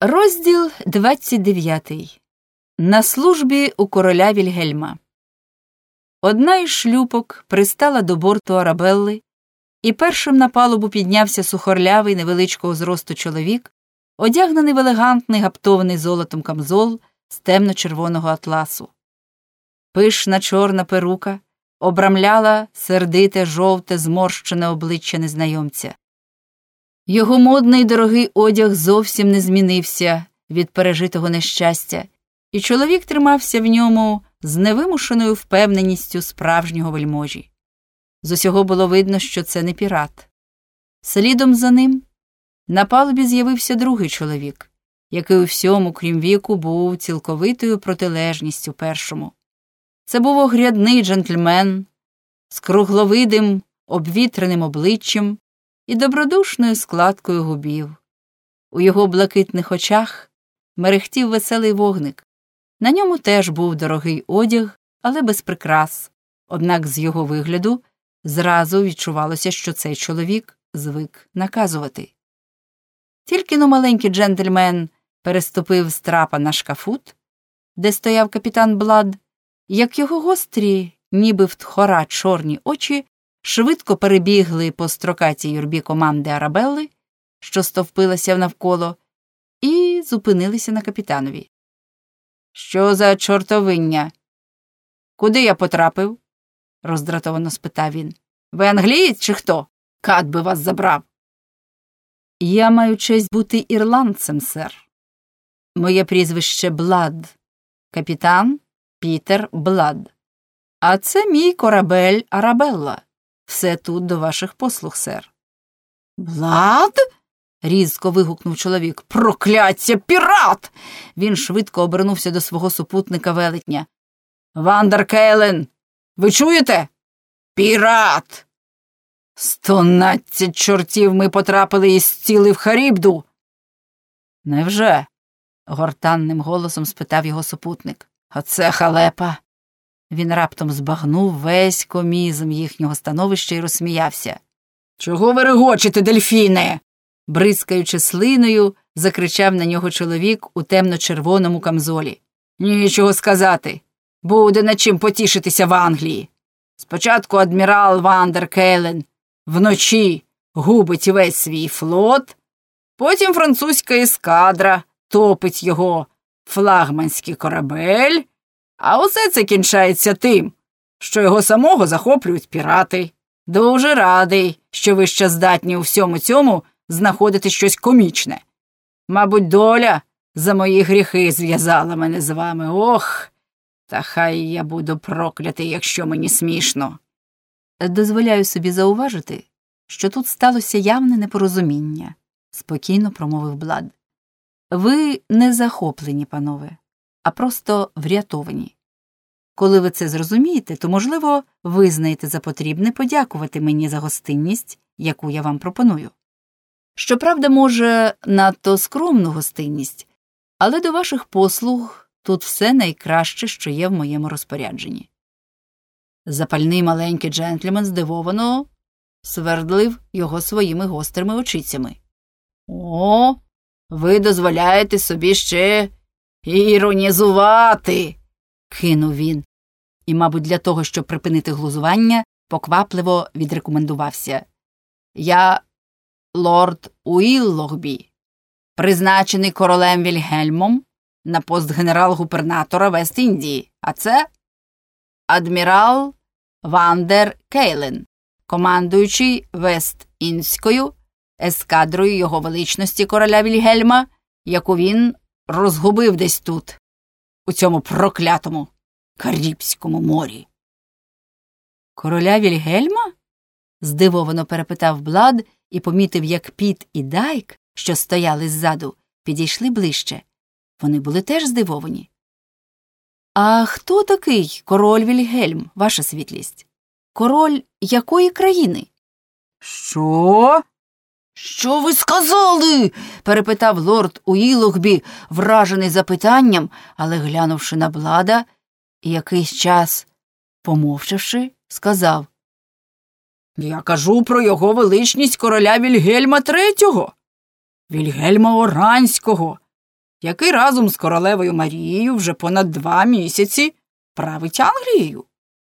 Розділ 29. На службі у короля Вільгельма. Одна із шлюпок пристала до борту Арабелли, і першим на палубу піднявся сухорлявий невеличкого зросту чоловік, одягнений в елегантний гаптований золотом камзол з темно-червоного атласу. Пишна чорна перука обрамляла сердите жовте зморщене обличчя незнайомця. Його модний дорогий одяг зовсім не змінився від пережитого нещастя, і чоловік тримався в ньому з невимушеною впевненістю справжнього вельможі. З усього було видно, що це не пірат. Слідом за ним на палубі з'явився другий чоловік, який у всьому, крім віку, був цілковитою протилежністю першому. Це був огрядний джентльмен з кругловидим, обвітреним обличчям і добродушною складкою губів. У його блакитних очах мерехтів веселий вогник. На ньому теж був дорогий одяг, але без прикрас, однак з його вигляду зразу відчувалося, що цей чоловік звик наказувати. Тільки но маленький джентльмен переступив з трапа на шкафут, де стояв капітан Блад, як його гострі, ніби в тхора чорні очі, швидко перебігли по строкатій юрбі команди Арабелли, що стовпилася навколо, і зупинилися на капітанові. Що за чортовиння? Куди я потрапив? роздратовано спитав він. Ви англієць чи хто? Кат би вас забрав. Я маю честь бути ірландцем, сер. Моє прізвище Блад, капітан Пітер Блад. А це мій корабель Арабелла. Все тут до ваших послуг, сер. Блад? різко вигукнув чоловік. Прокляття пірат. Він швидко обернувся до свого супутника велетня. Вандер Кейлен, ви чуєте? Пірат. Стонадцять чортів ми потрапили із стіли в Харібду. Невже? гортанним голосом спитав його супутник. Оце халепа. Він раптом збагнув весь комізм їхнього становища і розсміявся. Чого ви регочете, дельфіне? бризкаючи слиною, закричав на нього чоловік у темно-червоному камзолі. Нічого сказати. Буде над чим потішитися в Англії. Спочатку адмірал Вандер Кейлен вночі губить весь свій флот, потім французька ескадра топить його флагманський корабель, а усе це кінчається тим, що його самого захоплюють пірати. Дуже радий, що ви ще здатні у всьому цьому знаходити щось комічне. Мабуть, доля за мої гріхи зв'язала мене з вами. Ох, та хай я буду проклятий, якщо мені смішно. Дозволяю собі зауважити, що тут сталося явне непорозуміння, спокійно промовив Блад. Ви не захоплені, панове, а просто врятовані. Коли ви це зрозумієте, то, можливо, визнаєте за потрібне подякувати мені за гостинність, яку я вам пропоную. Щоправда, може, надто скромну гостинність, але до ваших послуг тут все найкраще, що є в моєму розпорядженні. Запальний маленький джентльмен здивовано свердлив його своїми гострими очицями. О, ви дозволяєте собі ще іронізувати, кинув він, і, мабуть, для того, щоб припинити глузування, поквапливо відрекомендувався. Я лорд Уіллогбі, призначений королем Вільгельмом на пост генерал-губернатора Вест-Індії, а це адмірал Вандер Кейлен, командуючий Вест-Індською ескадрою його величності короля Вільгельма, яку він розгубив десь тут, у цьому проклятому Карібському морі. Короля Вільгельма? здивовано перепитав Блад і помітив, як Піт і Дайк, що стояли ззаду, підійшли ближче. Вони були теж здивовані. А хто такий король Вільгельм, ваша світлість? Король якої країни? Що? Що ви сказали? перепитав лорд Уілогбі, вражений запитанням, але глянувши на блада, якийсь час, помовчавши, сказав Я кажу про його величність короля Вільгельма Третього, Вільгельма Оранського, який разом з королевою Марією вже понад два місяці править Англією.